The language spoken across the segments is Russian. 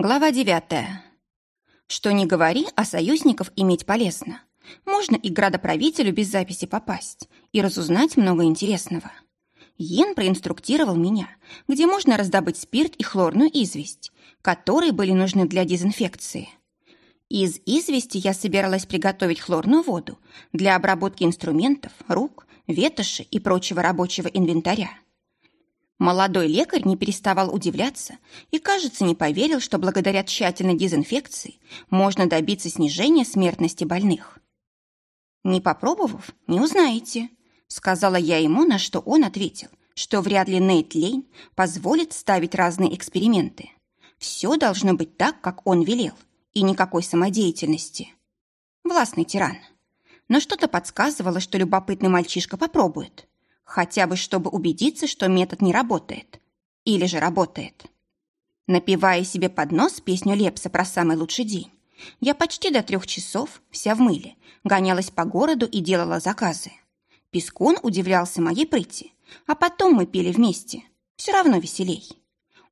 Глава девятая. Что не говори, а союзников иметь полезно. Можно и градоправителю без записи попасть и разузнать много интересного. Йен проинструктировал меня, где можно раздобыть спирт и хлорную известь, которые были нужны для дезинфекции. Из извести я собиралась приготовить хлорную воду для обработки инструментов, рук, ветоши и прочего рабочего инвентаря. Молодой лекарь не переставал удивляться и, кажется, не поверил, что благодаря тщательной дезинфекции можно добиться снижения смертности больных. «Не попробовав, не узнаете», Сказала я ему, на что он ответил, что вряд ли Нейт Лейн позволит ставить разные эксперименты. Все должно быть так, как он велел, и никакой самодеятельности. Властный тиран. Но что-то подсказывало, что любопытный мальчишка попробует. Хотя бы, чтобы убедиться, что метод не работает. Или же работает. Напевая себе под нос песню Лепса про самый лучший день, я почти до трех часов, вся в мыле, гонялась по городу и делала заказы. Пескун удивлялся моей прыти, а потом мы пели вместе. Все равно веселей.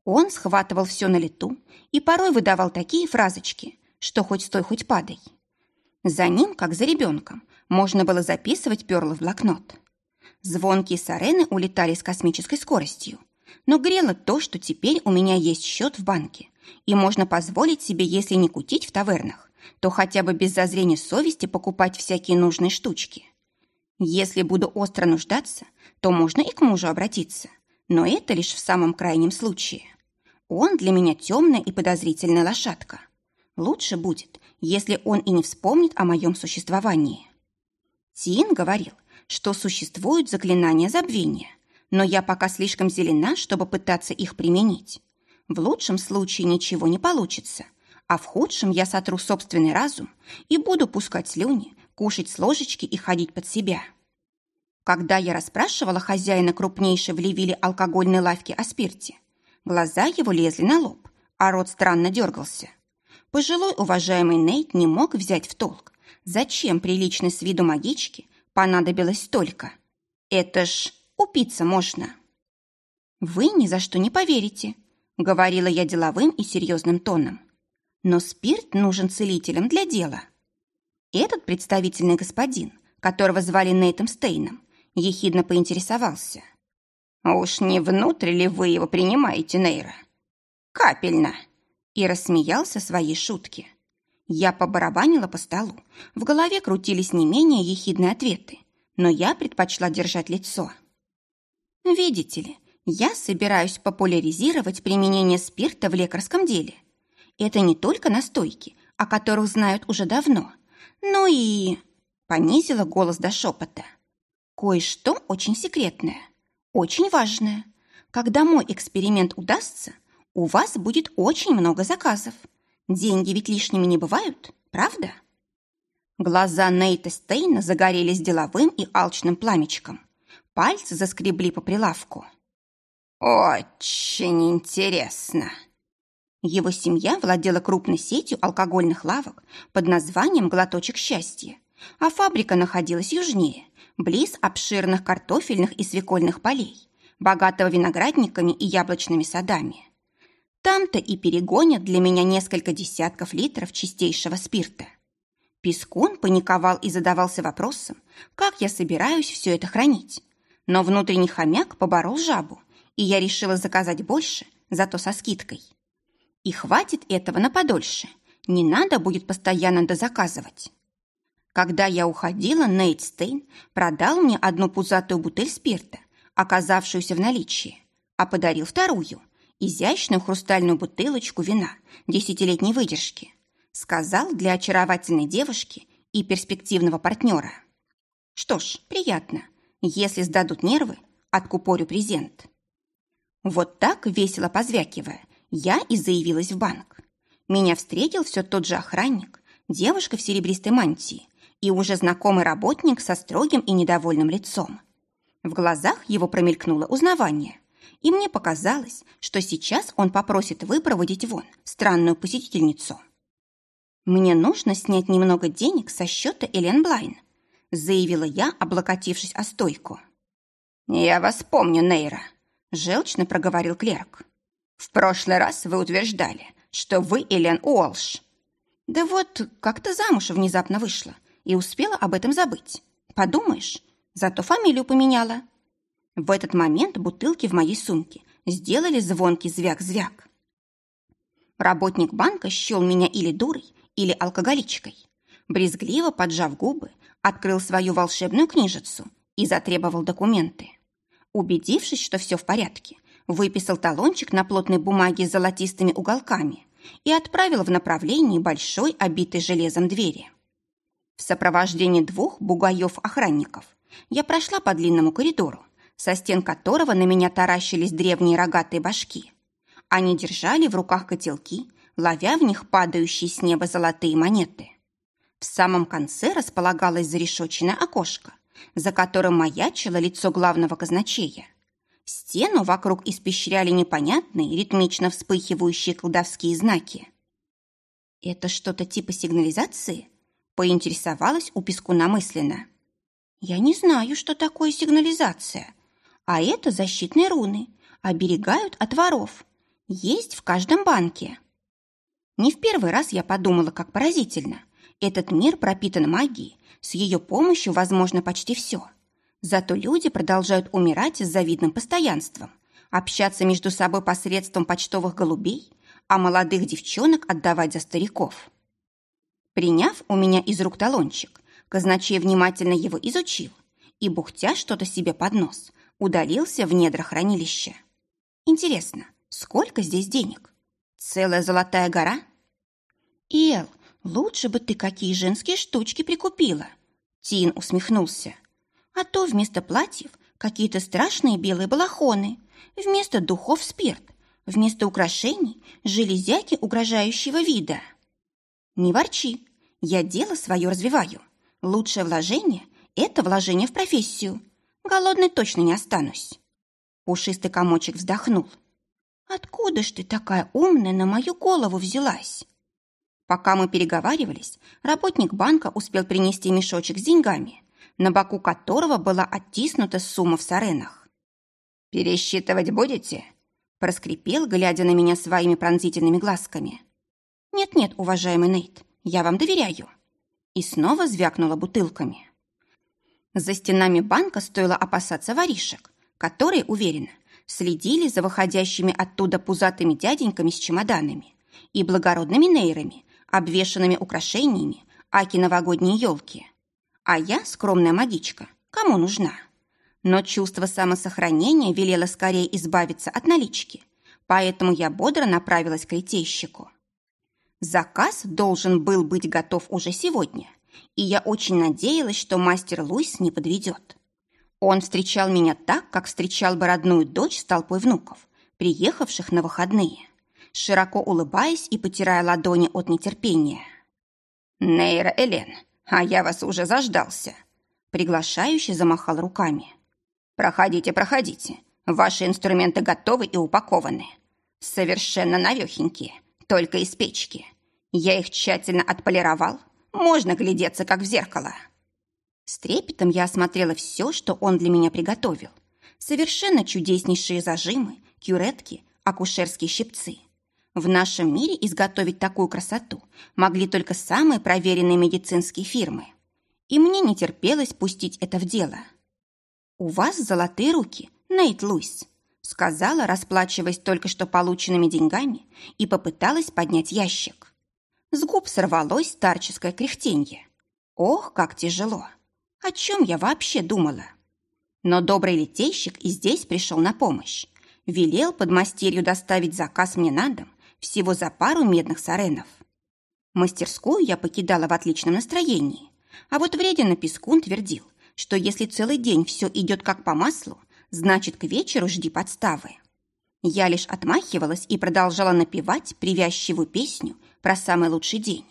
Он схватывал все на лету и порой выдавал такие фразочки, что хоть стой, хоть падай. За ним, как за ребенком, можно было записывать перлы в блокнот. Звонкие сарены улетали с космической скоростью, но грело то, что теперь у меня есть счет в банке, и можно позволить себе, если не кутить в тавернах, то хотя бы без зазрения совести покупать всякие нужные штучки. Если буду остро нуждаться, то можно и к мужу обратиться. Но это лишь в самом крайнем случае. Он для меня темная и подозрительная лошадка. Лучше будет, если он и не вспомнит о моем существовании. Тин говорил, что существуют заклинания забвения, но я пока слишком зелена, чтобы пытаться их применить. В лучшем случае ничего не получится, а в худшем я сотру собственный разум и буду пускать слюни, кушать с ложечки и ходить под себя. Когда я расспрашивала хозяина крупнейшей в Ливиле алкогольной лавки о спирте, глаза его лезли на лоб, а рот странно дергался. Пожилой уважаемый Нейт не мог взять в толк, зачем приличной с виду магичке понадобилось столько. Это ж упиться можно. «Вы ни за что не поверите», — говорила я деловым и серьезным тоном. «Но спирт нужен целителям для дела». Этот представительный господин, которого звали Нейтом Стейном, ехидно поинтересовался. «Уж не внутрь ли вы его принимаете, Нейра?» «Капельно!» И рассмеялся своей шутке. Я побарабанила по столу. В голове крутились не менее ехидные ответы, но я предпочла держать лицо. «Видите ли, я собираюсь популяризировать применение спирта в лекарском деле. Это не только настойки, о которых знают уже давно – ну и... Понизила голос до шепота. Кое-что очень секретное, очень важное. Когда мой эксперимент удастся, у вас будет очень много заказов. Деньги ведь лишними не бывают, правда? Глаза Нейта Стейна загорелись деловым и алчным пламечком. Пальцы заскребли по прилавку. «Очень интересно!» Его семья владела крупной сетью алкогольных лавок под названием «Глоточек счастья», а фабрика находилась южнее, близ обширных картофельных и свекольных полей, богатого виноградниками и яблочными садами. Там-то и перегонят для меня несколько десятков литров чистейшего спирта. Пескун паниковал и задавался вопросом, как я собираюсь все это хранить. Но внутренний хомяк поборол жабу, и я решила заказать больше, зато со скидкой. И хватит этого на подольше. Не надо будет постоянно дозаказывать. Когда я уходила, Нейт Стейн продал мне одну пузатую бутыль спирта, оказавшуюся в наличии, а подарил вторую, изящную хрустальную бутылочку вина десятилетней выдержки. Сказал для очаровательной девушки и перспективного партнера. Что ж, приятно. Если сдадут нервы, откупорю презент. Вот так, весело позвякивая, я и заявилась в банк. Меня встретил все тот же охранник, девушка в серебристой мантии и уже знакомый работник со строгим и недовольным лицом. В глазах его промелькнуло узнавание, и мне показалось, что сейчас он попросит выпроводить вон странную посетительницу. «Мне нужно снять немного денег со счета Элен Блайн», заявила я, облокотившись о стойку. «Я вас помню, Нейра», – желчно проговорил клерк. В прошлый раз вы утверждали, что вы Элен Уолш». «Да вот, как-то замуж внезапно вышла и успела об этом забыть. Подумаешь, зато фамилию поменяла». В этот момент бутылки в моей сумке сделали звонкий звяк-звяк. Работник банка счел меня или дурой, или алкоголичкой. Брезгливо поджав губы, открыл свою волшебную книжицу и затребовал документы. Убедившись, что все в порядке, выписал талончик на плотной бумаге с золотистыми уголками и отправил в направлении большой, обитой железом двери. В сопровождении двух бугаев-охранников я прошла по длинному коридору, со стен которого на меня таращились древние рогатые башки. Они держали в руках котелки, ловя в них падающие с неба золотые монеты. В самом конце располагалось зарешоченное окошко, за которым маячило лицо главного казначея. Стену вокруг испещряли непонятные, ритмично вспыхивающие колдовские знаки. «Это что-то типа сигнализации?» – поинтересовалась у Пескуна мысленно. «Я не знаю, что такое сигнализация. А это защитные руны. Оберегают от воров. Есть в каждом банке». Не в первый раз я подумала, как поразительно. Этот мир пропитан магией, с ее помощью возможно почти все – Зато люди продолжают умирать с завидным постоянством, общаться между собой посредством почтовых голубей, а молодых девчонок отдавать за стариков. Приняв у меня из рук талончик, казначей внимательно его изучил и, бухтя что-то себе под нос, удалился в недра хранилища. Интересно, сколько здесь денег? Целая золотая гора? Эл, лучше бы ты какие женские штучки прикупила. Тин усмехнулся. А то вместо платьев какие-то страшные белые балахоны, вместо духов спирт, вместо украшений железяки угрожающего вида. Не ворчи, я дело свое развиваю. Лучшее вложение – это вложение в профессию. Голодной точно не останусь. Пушистый комочек вздохнул. «Откуда ж ты такая умная на мою голову взялась?» Пока мы переговаривались, работник банка успел принести мешочек с деньгами, на боку которого была оттиснута сумма в саренах. «Пересчитывать будете?» – проскрипел, глядя на меня своими пронзительными глазками. «Нет-нет, уважаемый Нейт, я вам доверяю». И снова звякнула бутылками. За стенами банка стоило опасаться воришек, которые, уверенно, следили за выходящими оттуда пузатыми дяденьками с чемоданами и благородными нейрами, обвешанными украшениями аки новогодние елки. А я, скромная магичка, кому нужна? Но чувство самосохранения велело скорее избавиться от налички, поэтому я бодро направилась к литейщику. Заказ должен был быть готов уже сегодня, и я очень надеялась, что мастер Луис не подведет. Он встречал меня так, как встречал бы родную дочь с толпой внуков, приехавших на выходные, широко улыбаясь и потирая ладони от нетерпения. «Нейра Элен, а я вас уже заждался. Приглашающий замахал руками. Проходите, проходите. Ваши инструменты готовы и упакованы. Совершенно навехенькие, только из печки. Я их тщательно отполировал. Можно глядеться, как в зеркало. С трепетом я осмотрела все, что он для меня приготовил. Совершенно чудеснейшие зажимы, кюретки, акушерские щипцы. В нашем мире изготовить такую красоту могли только самые проверенные медицинские фирмы. И мне не терпелось пустить это в дело. «У вас золотые руки, Нейт Луис», сказала, расплачиваясь только что полученными деньгами, и попыталась поднять ящик. С губ сорвалось старческое кряхтенье. Ох, как тяжело! О чем я вообще думала? Но добрый литейщик и здесь пришел на помощь. Велел подмастерью доставить заказ мне на дом всего за пару медных саренов. Мастерскую я покидала в отличном настроении, а вот вредина Пескун твердил, что если целый день все идет как по маслу, значит, к вечеру жди подставы. Я лишь отмахивалась и продолжала напевать привязчивую песню про самый лучший день.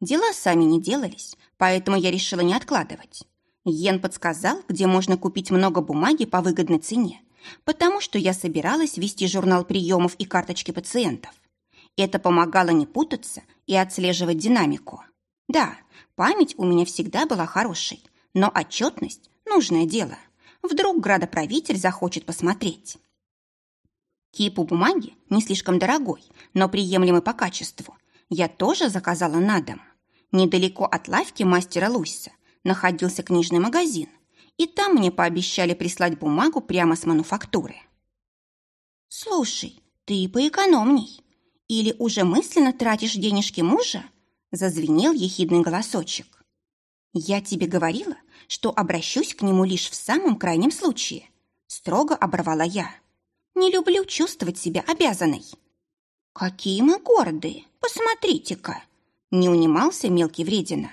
Дела сами не делались, поэтому я решила не откладывать. Йен подсказал, где можно купить много бумаги по выгодной цене, потому что я собиралась вести журнал приемов и карточки пациентов. Это помогало не путаться и отслеживать динамику. Да, память у меня всегда была хорошей, но отчетность – нужное дело. Вдруг градоправитель захочет посмотреть. Кипу бумаги, не слишком дорогой, но приемлемый по качеству, я тоже заказала на дом. Недалеко от лавки мастера Луиса находился книжный магазин, и там мне пообещали прислать бумагу прямо с мануфактуры. «Слушай, ты поэкономней. Или уже мысленно тратишь денежки мужа?» зазвенел ехидный голосочек. «Я тебе говорила, что обращусь к нему лишь в самом крайнем случае», строго оборвала я. «Не люблю чувствовать себя обязанной». «Какие мы гордые! Посмотрите-ка!» не унимался мелкий вредина.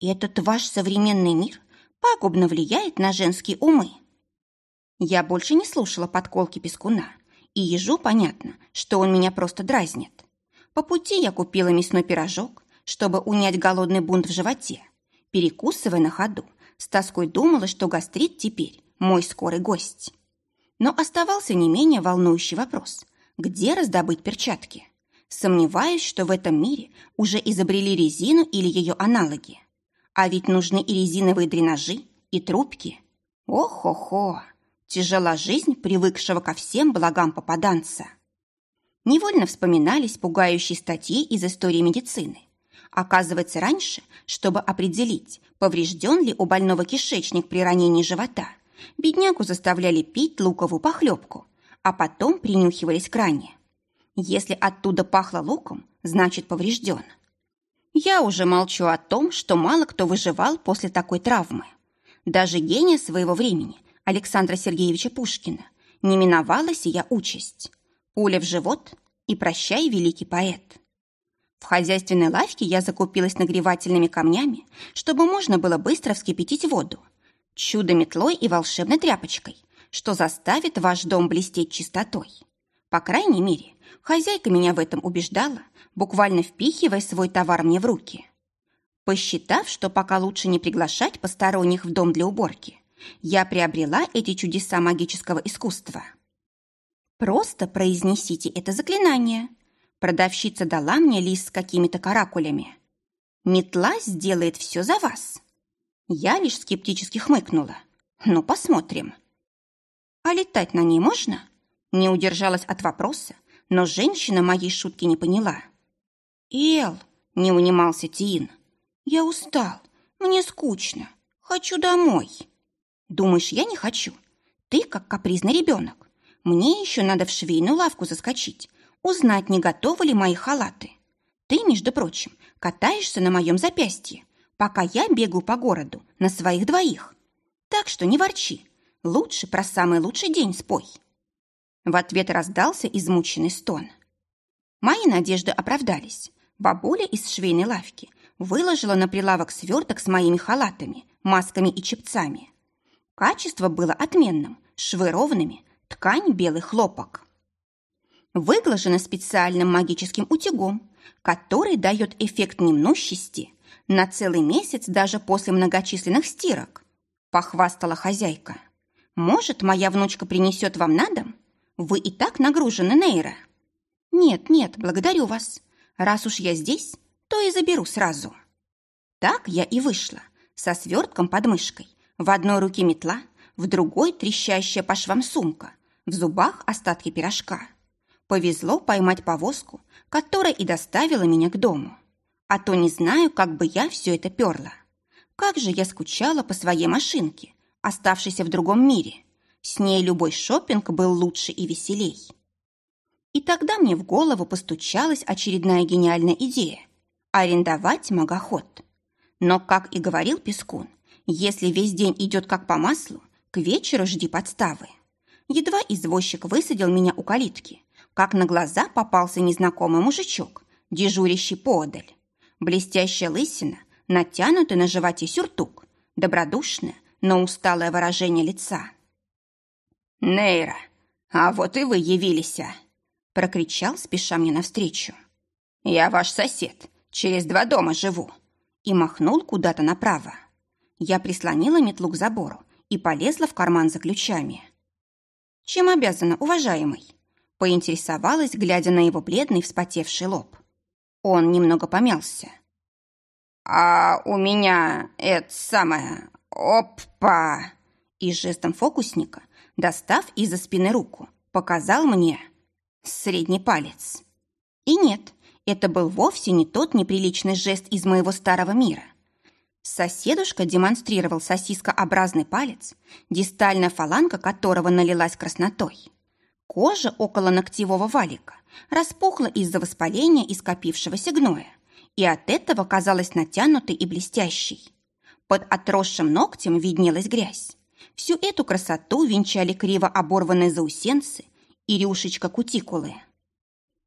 «Этот ваш современный мир пагубно влияет на женские умы». Я больше не слушала подколки Пескуна, и ежу понятно, что он меня просто дразнит. По пути я купила мясной пирожок, чтобы унять голодный бунт в животе. Перекусывая на ходу, с тоской думала, что гастрит теперь мой скорый гость. Но оставался не менее волнующий вопрос, где раздобыть перчатки. Сомневаюсь, что в этом мире уже изобрели резину или ее аналоги. А ведь нужны и резиновые дренажи, и трубки. Ох-хо-хо! Тяжела жизнь привыкшего ко всем благам попаданца. Невольно вспоминались пугающие статьи из истории медицины. Оказывается, раньше, чтобы определить, поврежден ли у больного кишечник при ранении живота, беднягу заставляли пить луковую похлебку, а потом принюхивались к ране. Если оттуда пахло луком, значит поврежден. Я уже молчу о том, что мало кто выживал после такой травмы. Даже гения своего времени, Александра Сергеевича Пушкина, не миновала сия участь. Пуля в живот и прощай, великий поэт. В хозяйственной лавке я закупилась нагревательными камнями, чтобы можно было быстро вскипятить воду, чудо-метлой и волшебной тряпочкой, что заставит ваш дом блестеть чистотой. По крайней мере, хозяйка меня в этом убеждала, буквально впихивая свой товар мне в руки. Посчитав, что пока лучше не приглашать посторонних в дом для уборки, я приобрела эти чудеса магического искусства. Просто произнесите это заклинание. Продавщица дала мне лист с какими-то каракулями. Метла сделает все за вас. Я лишь скептически хмыкнула. Ну, посмотрим. А летать на ней можно? Не удержалась от вопроса, но женщина моей шутки не поняла. «Эл», — не унимался Тиин, — «я устал, мне скучно, хочу домой». «Думаешь, я не хочу? Ты как капризный ребенок. Мне еще надо в швейную лавку заскочить, узнать, не готовы ли мои халаты. Ты, между прочим, катаешься на моем запястье, пока я бегаю по городу на своих двоих. Так что не ворчи, лучше про самый лучший день спой». В ответ раздался измученный стон. Мои надежды оправдались. Бабуля из швейной лавки выложила на прилавок сверток с моими халатами, масками и чепцами. Качество было отменным, швы ровными, ткань белый хлопок. Выглажено специальным магическим утюгом, который дает эффект немнущести на целый месяц даже после многочисленных стирок, похвастала хозяйка. Может, моя внучка принесет вам на дом? Вы и так нагружены, Нейра. Нет, нет, благодарю вас. Раз уж я здесь, то и заберу сразу. Так я и вышла, со свертком под мышкой. В одной руке метла, в другой трещащая по швам сумка, в зубах остатки пирожка. Повезло поймать повозку, которая и доставила меня к дому. А то не знаю, как бы я все это перла. Как же я скучала по своей машинке, оставшейся в другом мире – с ней любой шопинг был лучше и веселей. И тогда мне в голову постучалась очередная гениальная идея – арендовать магоход. Но, как и говорил Пескун, если весь день идет как по маслу, к вечеру жди подставы. Едва извозчик высадил меня у калитки, как на глаза попался незнакомый мужичок, дежурящий подаль. Блестящая лысина, натянутый на животе сюртук, добродушное, но усталое выражение лица – «Нейра, а вот и вы явились!» а!» прокричал, спеша мне навстречу. «Я ваш сосед, через два дома живу!» и махнул куда-то направо. Я прислонила метлу к забору и полезла в карман за ключами. «Чем обязана, уважаемый?» поинтересовалась, глядя на его бледный вспотевший лоб. Он немного помялся. «А у меня это самое... Опа!» И жестом фокусника Достав из-за спины руку, показал мне Средний палец. И нет, это был вовсе не тот неприличный жест из моего старого мира. Соседушка демонстрировал сосискообразный палец, дистальная фаланга которого налилась краснотой. Кожа около ногтевого валика распухла из-за воспаления и скопившегося гноя, и от этого казалась натянутой и блестящей. Под отросшим ногтем виднелась грязь. Всю эту красоту венчали криво оборванные заусенцы и рюшечка кутикулы.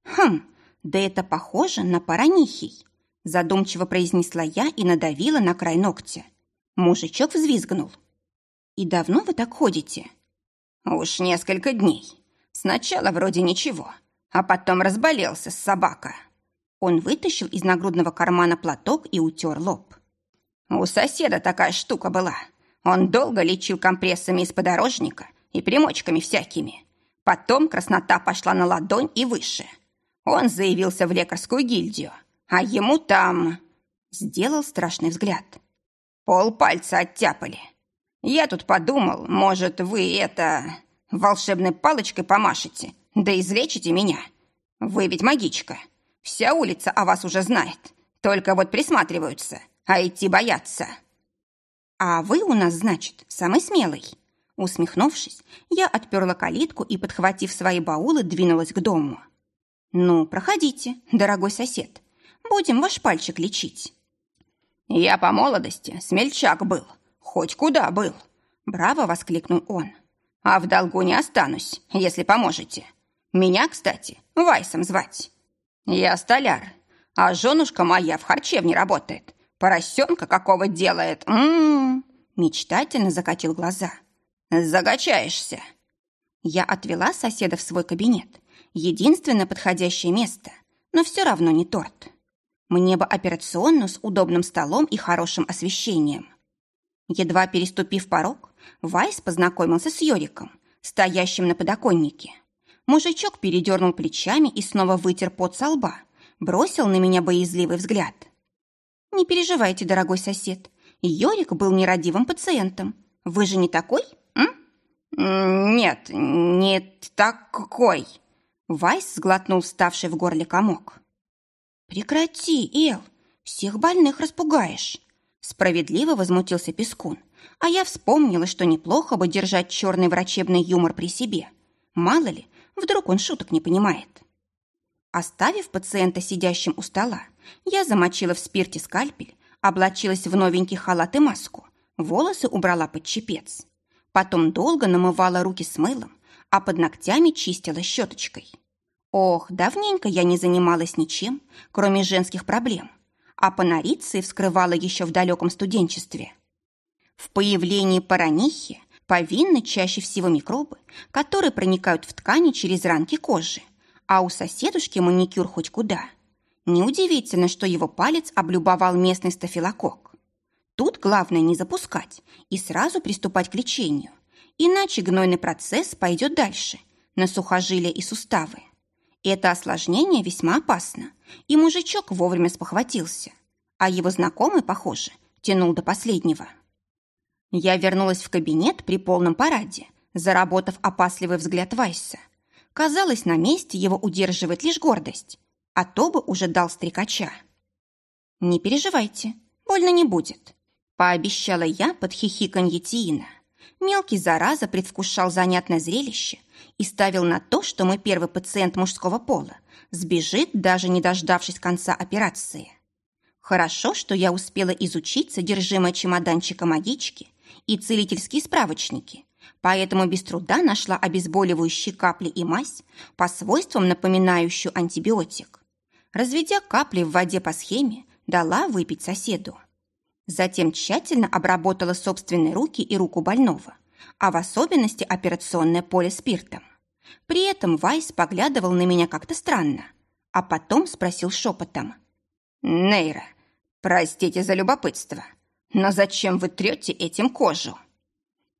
«Хм, да это похоже на паранихий», задумчиво произнесла я и надавила на край ногтя. Мужичок взвизгнул. «И давно вы так ходите?» «Уж несколько дней. Сначала вроде ничего, а потом разболелся с собака». Он вытащил из нагрудного кармана платок и утер лоб. «У соседа такая штука была. Он долго лечил компрессами из подорожника и примочками всякими. Потом краснота пошла на ладонь и выше. Он заявился в лекарскую гильдию, а ему там...» Сделал страшный взгляд. Пол пальца оттяпали. Я тут подумал, может, вы это... волшебной палочкой помашете, да излечите меня. Вы ведь магичка. Вся улица о вас уже знает. Только вот присматриваются, а идти боятся. А вы у нас, значит, самый смелый. Усмехнувшись, я отперла калитку и, подхватив свои баулы, двинулась к дому. «Ну, проходите, дорогой сосед. Будем ваш пальчик лечить». «Я по молодости смельчак был, хоть куда был», — браво воскликнул он. «А в долгу не останусь, если поможете. Меня, кстати, Вайсом звать. Я столяр, а женушка моя в харчевне работает. Поросенка какого делает? М -м -м. Мечтательно закатил глаза. Загочаешься. Я отвела соседа в свой кабинет. Единственное подходящее место, но все равно не торт. Мне бы операционную с удобным столом и хорошим освещением. Едва переступив порог, Вайс познакомился с Йориком, стоящим на подоконнике. Мужичок передернул плечами и снова вытер пот со лба, бросил на меня боязливый взгляд. «Не переживайте, дорогой сосед, Йорик был нерадивым пациентом. Вы же не такой, м?» «Нет, не такой», — Вайс сглотнул вставший в горле комок. «Прекрати, Эл, всех больных распугаешь!» Справедливо возмутился Пескун, а я вспомнила, что неплохо бы держать черный врачебный юмор при себе. Мало ли, вдруг он шуток не понимает. Оставив пациента сидящим у стола, я замочила в спирте скальпель, облачилась в новенький халат и маску, волосы убрала под чепец. Потом долго намывала руки с мылом, а под ногтями чистила щеточкой. Ох, давненько я не занималась ничем, кроме женских проблем, а панориции вскрывала еще в далеком студенчестве. В появлении паранихи повинны чаще всего микробы, которые проникают в ткани через ранки кожи, а у соседушки маникюр хоть куда. Неудивительно, что его палец облюбовал местный стафилококк. Тут главное не запускать и сразу приступать к лечению, иначе гнойный процесс пойдет дальше, на сухожилия и суставы. Это осложнение весьма опасно, и мужичок вовремя спохватился, а его знакомый, похоже, тянул до последнего. Я вернулась в кабинет при полном параде, заработав опасливый взгляд Вайса. Казалось, на месте его удерживает лишь гордость, а то бы уже дал стрекача. «Не переживайте, больно не будет», — пообещала я под хихиканье Тиина. Мелкий зараза предвкушал занятное зрелище и ставил на то, что мой первый пациент мужского пола сбежит, даже не дождавшись конца операции. Хорошо, что я успела изучить содержимое чемоданчика магички и целительские справочники, поэтому без труда нашла обезболивающие капли и мазь, по свойствам напоминающую антибиотик. Разведя капли в воде по схеме, дала выпить соседу. Затем тщательно обработала собственные руки и руку больного, а в особенности операционное поле спиртом. При этом Вайс поглядывал на меня как-то странно, а потом спросил шепотом. «Нейра, простите за любопытство, но зачем вы трете этим кожу?»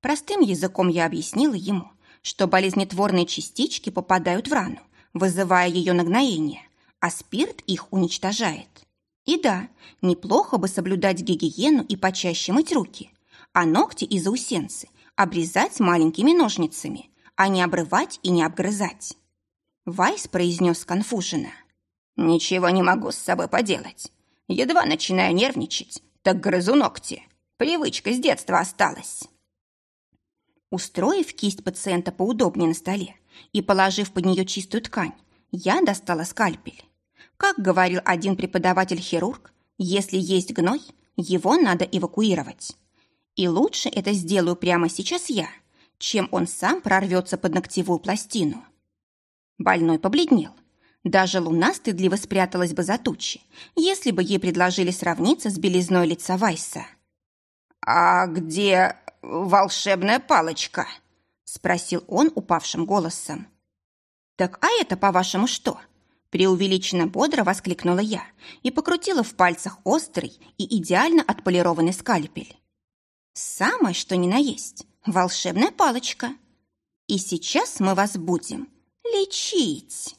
Простым языком я объяснила ему, что болезнетворные частички попадают в рану, вызывая ее нагноение, а спирт их уничтожает. И да, неплохо бы соблюдать гигиену и почаще мыть руки, а ногти и заусенцы обрезать маленькими ножницами, а не обрывать и не обгрызать. Вайс произнес сконфуженно. «Ничего не могу с собой поделать. Едва начинаю нервничать, так грызу ногти. Привычка с детства осталась». Устроив кисть пациента поудобнее на столе и положив под нее чистую ткань, я достала скальпель. Как говорил один преподаватель-хирург, если есть гной, его надо эвакуировать. И лучше это сделаю прямо сейчас я, чем он сам прорвется под ногтевую пластину. Больной побледнел. Даже луна стыдливо спряталась бы за тучи, если бы ей предложили сравниться с белизной лица Вайса. «А где волшебная палочка?» — спросил он упавшим голосом. «Так а это, по-вашему, что?» Преувеличенно бодро воскликнула я и покрутила в пальцах острый и идеально отполированный скальпель. «Самое, что ни на есть, волшебная палочка. И сейчас мы вас будем лечить».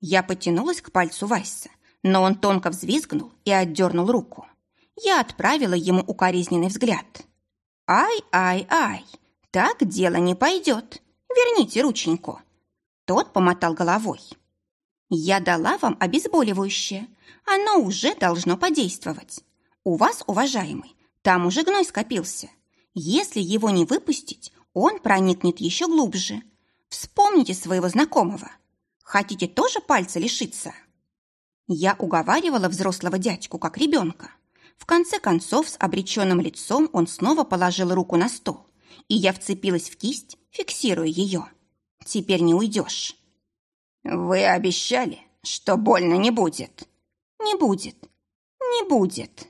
Я потянулась к пальцу Вайса, но он тонко взвизгнул и отдернул руку. Я отправила ему укоризненный взгляд. «Ай-ай-ай, так дело не пойдет. Верните рученьку». Тот помотал головой. «Я дала вам обезболивающее. Оно уже должно подействовать. У вас, уважаемый, там уже гной скопился. Если его не выпустить, он проникнет еще глубже. Вспомните своего знакомого. Хотите тоже пальца лишиться?» Я уговаривала взрослого дядьку, как ребенка. В конце концов, с обреченным лицом он снова положил руку на стол, и я вцепилась в кисть, фиксируя ее. «Теперь не уйдешь». «Вы обещали, что больно не будет?» «Не будет. Не будет».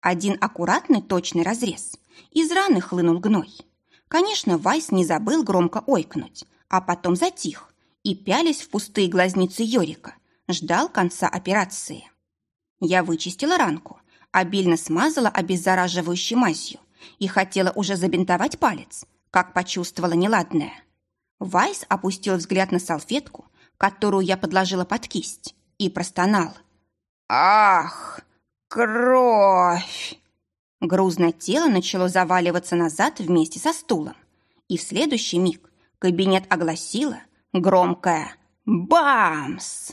Один аккуратный точный разрез. Из раны хлынул гной. Конечно, Вайс не забыл громко ойкнуть, а потом затих и, пялись в пустые глазницы Йорика, ждал конца операции. Я вычистила ранку, обильно смазала обеззараживающей мазью и хотела уже забинтовать палец, как почувствовала неладное. Вайс опустил взгляд на салфетку, которую я подложила под кисть, и простонал. «Ах, кровь!» Грузное тело начало заваливаться назад вместе со стулом, и в следующий миг кабинет огласило громкое «Бамс!».